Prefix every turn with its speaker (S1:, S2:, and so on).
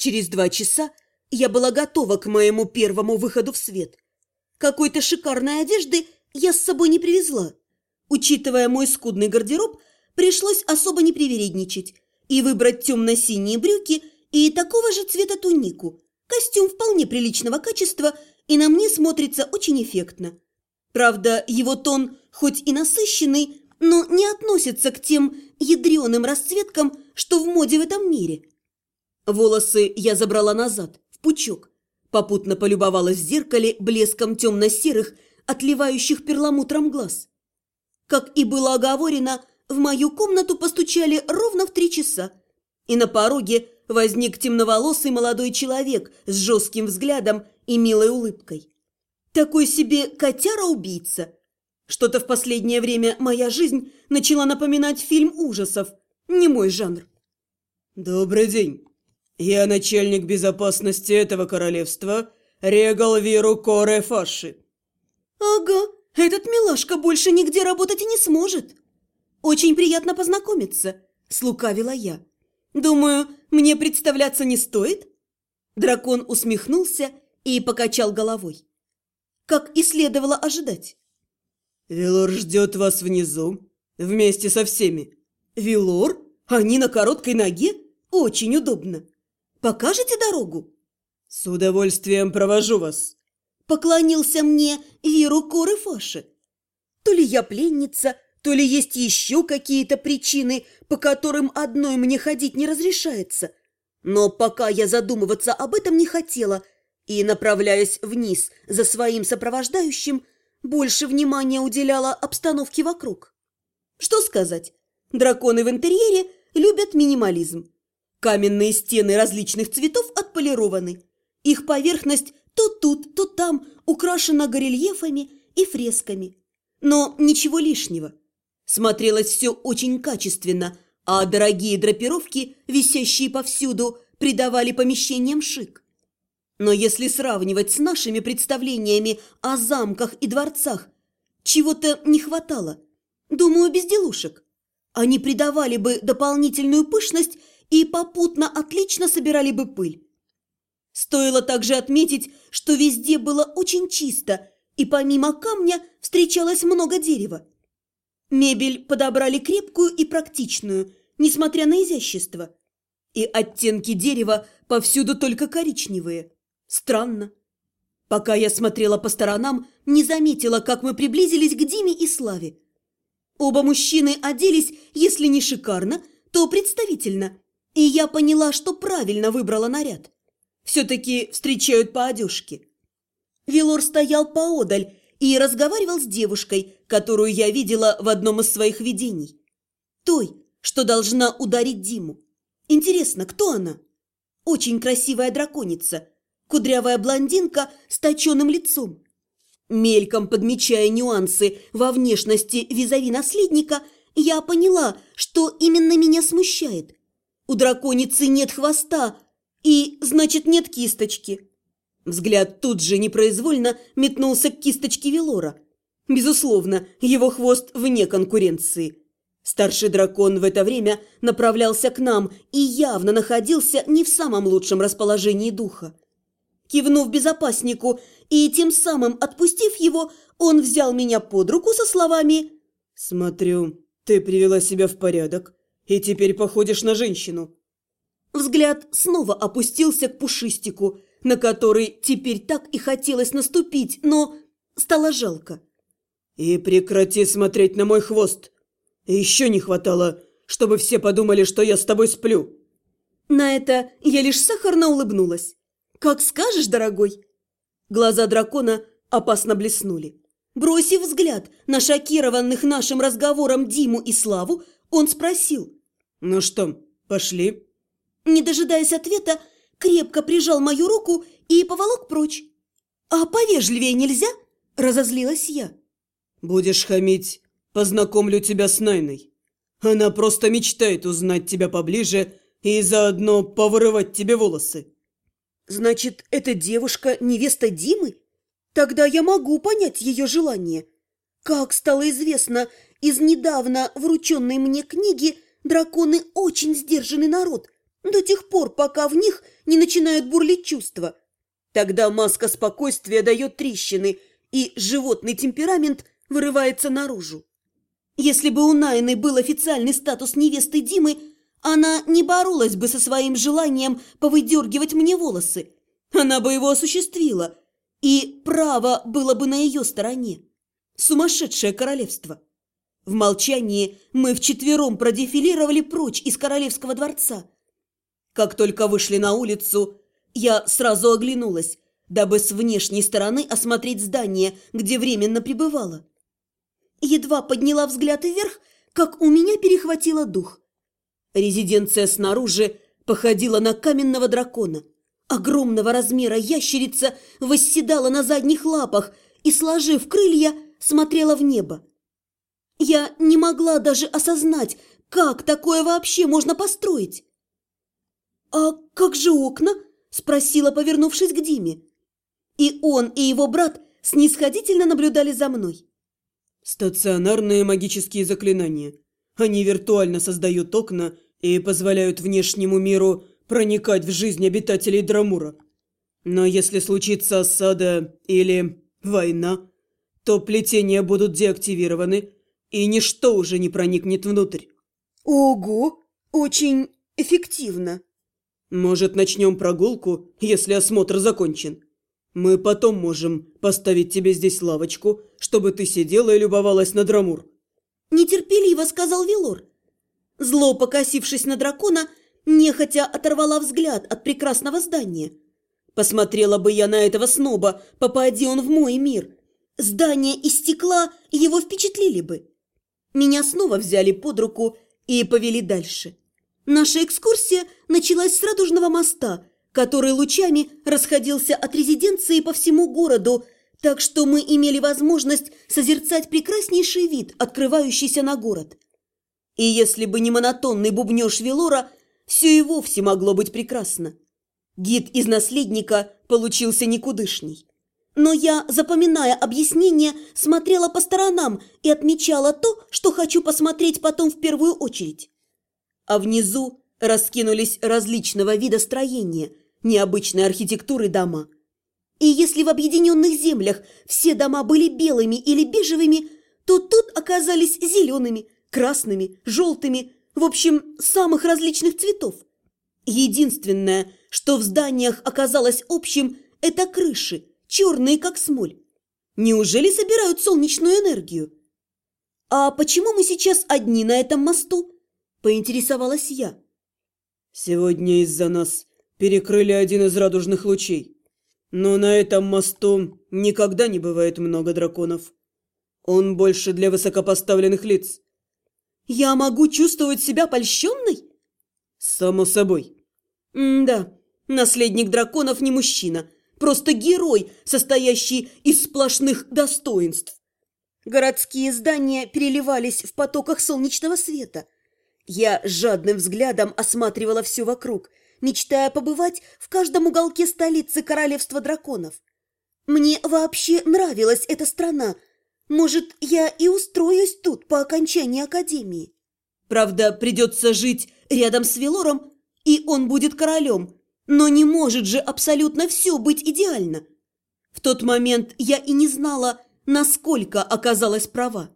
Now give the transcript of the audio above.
S1: Через два часа я была готова к моему первому выходу в свет. Какой-то шикарной одежды я с собой не привезла. Учитывая мой скудный гардероб, пришлось особо не привередничать и выбрать темно-синие брюки и такого же цвета тунику. Костюм вполне приличного качества и на мне смотрится очень эффектно. Правда, его тон хоть и насыщенный, но не относится к тем ядреным расцветкам, что в моде в этом мире. Волосы я забрала назад, в пучок. Попутно полюбовалась в зеркале блеском темно-серых, отливающих перламутром глаз. Как и было оговорено, в мою комнату постучали ровно в три часа, и на пороге возник темноволосый молодой человек с жестким взглядом и милой улыбкой. Такой себе котяра-убийца. Что-то в последнее время моя жизнь начала напоминать фильм ужасов. Не мой жанр.
S2: «Добрый день. Я начальник безопасности этого королевства, Регал Виру Коре Фаши».
S1: «Ага, этот милашка больше нигде работать и не сможет. Очень приятно познакомиться», – слукавила я. «Думаю, мне представляться не стоит?» Дракон усмехнулся и покачал головой. Как и следовало ожидать.
S2: «Вилор ждет вас внизу, вместе со всеми».
S1: «Вилор? Они на короткой ноге? Очень удобно. Покажете дорогу?»
S2: «С удовольствием провожу вас», –
S1: поклонился мне Виру Коры Фаши. То ли я пленница, то ли есть еще какие-то причины, по которым одной мне ходить не разрешается. Но пока я задумываться об этом не хотела и, направляясь вниз за своим сопровождающим, больше внимания уделяла обстановке вокруг. Что сказать, драконы в интерьере любят минимализм. Каменные стены различных цветов отполированы. Их поверхность то тут, то там украшена горельефами и фресками. Но ничего лишнего. Смотрелось все очень качественно, а дорогие драпировки, висящие повсюду, придавали помещениям шик. Но если сравнивать с нашими представлениями о замках и дворцах, чего-то не хватало. Думаю, безделушек. Они придавали бы дополнительную пышность и попутно отлично собирали бы пыль. Стоило также отметить, что везде было очень чисто, и помимо камня встречалось много дерева. Мебель подобрали крепкую и практичную, несмотря на изящество. И оттенки дерева повсюду только коричневые. Странно. Пока я смотрела по сторонам, не заметила, как мы приблизились к Диме и Славе. Оба мужчины оделись, если не шикарно, то представительно. И я поняла, что правильно выбрала наряд. Все-таки встречают по одежке. Вилор стоял поодаль, и разговаривал с девушкой, которую я видела в одном из своих видений. Той, что должна ударить Диму. Интересно, кто она? Очень красивая драконица, кудрявая блондинка с точенным лицом. Мельком подмечая нюансы во внешности визави наследника, я поняла, что именно меня смущает. У драконицы нет хвоста и, значит, нет кисточки. Взгляд тут же непроизвольно метнулся к кисточке Велора. Безусловно, его хвост вне конкуренции. Старший дракон в это время направлялся к нам и явно находился не в самом лучшем расположении духа. Кивнув безопаснику и тем самым отпустив его, он взял меня под руку со словами
S2: «Смотрю, ты привела себя в порядок и теперь походишь на женщину».
S1: Взгляд снова опустился к пушистику – на который теперь так и хотелось наступить, но стало жалко.
S2: «И прекрати смотреть на мой хвост. Еще не хватало, чтобы все подумали, что я с тобой сплю».
S1: На это я лишь сахарно улыбнулась. «Как скажешь, дорогой!» Глаза дракона опасно блеснули. Бросив взгляд на шокированных нашим разговором Диму и Славу, он спросил.
S2: «Ну что, пошли?»
S1: Не дожидаясь ответа, крепко прижал мою руку и поволок прочь. «А повежливее нельзя?» – разозлилась я.
S2: «Будешь хамить, познакомлю тебя с Найной. Она просто мечтает узнать тебя поближе и заодно повырывать тебе волосы».
S1: «Значит, эта девушка – невеста Димы? Тогда я могу понять ее желание. Как стало известно из недавно врученной мне книги, драконы очень сдержанный народ – До тех пор, пока в них не начинают бурлить чувства. Тогда маска спокойствия дает трещины, и животный темперамент вырывается наружу. Если бы у Найны был официальный статус невесты Димы, она не боролась бы со своим желанием повыдергивать мне волосы. Она бы его осуществила, и право было бы на ее стороне. Сумасшедшее королевство. В молчании мы вчетвером продефилировали прочь из королевского дворца. Как только вышли на улицу, я сразу оглянулась, дабы с внешней стороны осмотреть здание, где временно пребывала. Едва подняла взгляд вверх, как у меня перехватило дух. Резиденция снаружи походила на каменного дракона. Огромного размера ящерица восседала на задних лапах и, сложив крылья, смотрела в небо. Я не могла даже осознать, как такое вообще можно построить. «А как же окна?» – спросила, повернувшись к Диме. И он, и его брат снисходительно наблюдали за мной.
S2: «Стационарные магические заклинания. Они виртуально создают окна и позволяют внешнему миру проникать в жизнь обитателей Драмура. Но если случится осада или война, то плетения будут деактивированы, и ничто уже не проникнет внутрь.
S1: Ого, очень эффективно.
S2: Может, начнем прогулку, если осмотр закончен? Мы потом можем поставить тебе здесь лавочку, чтобы ты сидела и любовалась на Драмур.
S1: Нетерпеливо сказал Велор. Зло, покосившись на дракона, нехотя оторвала взгляд от прекрасного здания. Посмотрела бы я на этого сноба, попади он в мой мир. Здание из стекла его впечатлили бы. Меня снова взяли под руку и повели дальше. Наша экскурсия началась с Радужного моста, который лучами расходился от резиденции по всему городу, так что мы имели возможность созерцать прекраснейший вид, открывающийся на город. И если бы не монотонный бубнёж Велора, все и вовсе могло быть прекрасно. Гид из наследника получился никудышний. Но я, запоминая объяснения, смотрела по сторонам и отмечала то, что хочу посмотреть потом в первую очередь. А внизу раскинулись различного вида строения, необычной архитектуры дома. И если в объединенных землях все дома были белыми или бежевыми, то тут оказались зелеными, красными, желтыми, в общем, самых различных цветов. Единственное, что в зданиях оказалось общим, это крыши – черные, как смоль. Неужели собирают солнечную энергию? А почему мы сейчас одни на этом мосту? Поинтересовалась я.
S2: Сегодня из-за нас перекрыли один из радужных лучей. Но на этом мосту никогда не бывает много драконов. Он больше для высокопоставленных лиц.
S1: Я могу чувствовать себя польщенной?
S2: Само собой.
S1: М да, наследник драконов не мужчина – Просто герой, состоящий из сплошных достоинств. Городские здания переливались в потоках солнечного света. Я жадным взглядом осматривала все вокруг, мечтая побывать в каждом уголке столицы королевства драконов. Мне вообще нравилась эта страна. Может, я и устроюсь тут по окончании академии. Правда, придется жить рядом с Велором, и он будет королем – но не может же абсолютно все быть идеально. В тот момент я и не знала, насколько оказалась права.